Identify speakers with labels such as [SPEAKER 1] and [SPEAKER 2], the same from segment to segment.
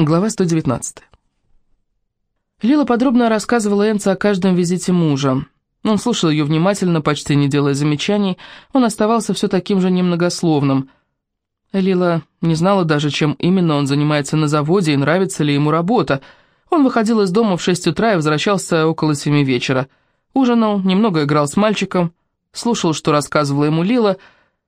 [SPEAKER 1] Глава 119. Лила подробно рассказывала Энце о каждом визите мужа. Он слушал ее внимательно, почти не делая замечаний, он оставался все таким же немногословным. Лила не знала даже, чем именно он занимается на заводе и нравится ли ему работа. Он выходил из дома в шесть утра и возвращался около семи вечера. Ужинал, немного играл с мальчиком, слушал, что рассказывала ему Лила.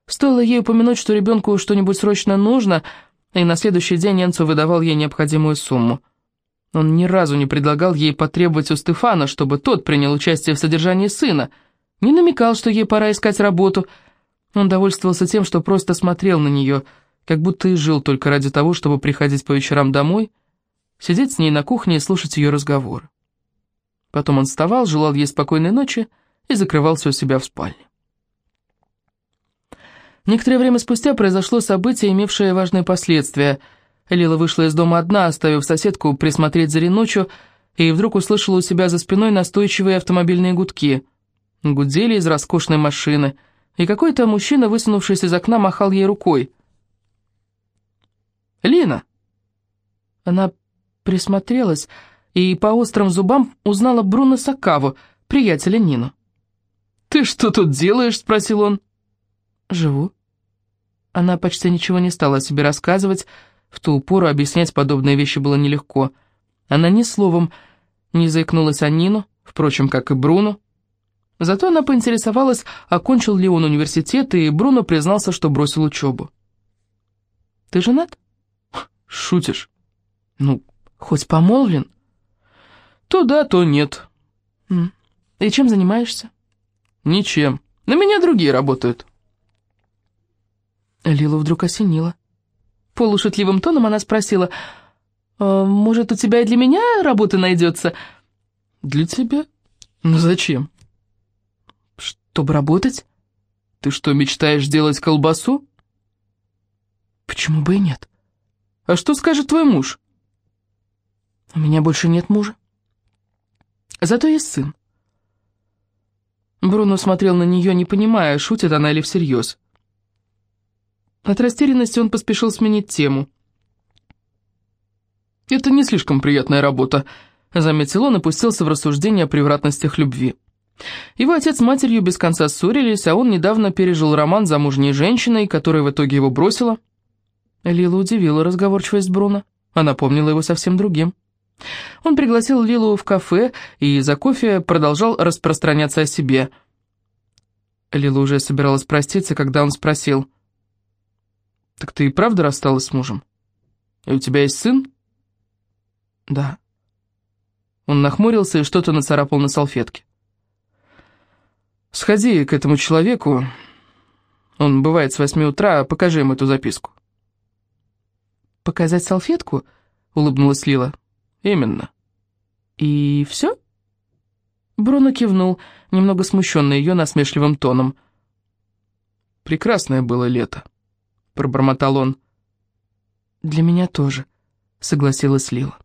[SPEAKER 1] Стоило ей упомянуть, что ребенку что-нибудь срочно нужно – и на следующий день Энцо выдавал ей необходимую сумму. Он ни разу не предлагал ей потребовать у Стефана, чтобы тот принял участие в содержании сына, не намекал, что ей пора искать работу. Он довольствовался тем, что просто смотрел на нее, как будто и жил только ради того, чтобы приходить по вечерам домой, сидеть с ней на кухне и слушать ее разговоры. Потом он вставал, желал ей спокойной ночи и закрывался у себя в спальне. Некоторое время спустя произошло событие, имевшее важные последствия. Лила вышла из дома одна, оставив соседку присмотреть за Ренучу, и вдруг услышала у себя за спиной настойчивые автомобильные гудки. Гудели из роскошной машины, и какой-то мужчина, высунувшись из окна, махал ей рукой. «Лина!» Она присмотрелась и по острым зубам узнала Бруно Сакаву, приятеля Нину. «Ты что тут делаешь?» — спросил он. «Живу». Она почти ничего не стала о себе рассказывать, в ту пору объяснять подобные вещи было нелегко. Она ни словом не заикнулась о Нину, впрочем, как и Бруно. Зато она поинтересовалась, окончил ли он университет, и Бруно признался, что бросил учебу. «Ты женат?» «Шутишь?» «Ну, хоть помолвлен?» «То да, то нет». «И чем занимаешься?» «Ничем. На меня другие работают». Лилу вдруг осенило. Полушутливым тоном она спросила, «А, «Может, у тебя и для меня работа найдется?» «Для тебя? Ну зачем?» «Чтобы работать?» «Ты что, мечтаешь делать колбасу?» «Почему бы и нет?» «А что скажет твой муж?» «У меня больше нет мужа. Зато есть сын». Бруно смотрел на нее, не понимая, шутит она или всерьез. От растерянности он поспешил сменить тему. «Это не слишком приятная работа», — заметил он и пустился в рассуждение о превратностях любви. Его отец с матерью без конца ссорились, а он недавно пережил роман с замужней женщиной, которая в итоге его бросила. Лила удивила разговорчивость Бруно. Она помнила его совсем другим. Он пригласил Лилу в кафе и за кофе продолжал распространяться о себе. Лила уже собиралась проститься, когда он спросил — «Так ты и правда рассталась с мужем? И у тебя есть сын?» «Да». Он нахмурился и что-то нацарапал на салфетке. «Сходи к этому человеку. Он бывает с восьми утра, покажи ему эту записку». «Показать салфетку?» — улыбнулась Лила. «Именно». «И все?» Бруно кивнул, немного смущенный ее насмешливым тоном. «Прекрасное было лето» пробормотал он. «Для меня тоже», — согласилась Лила.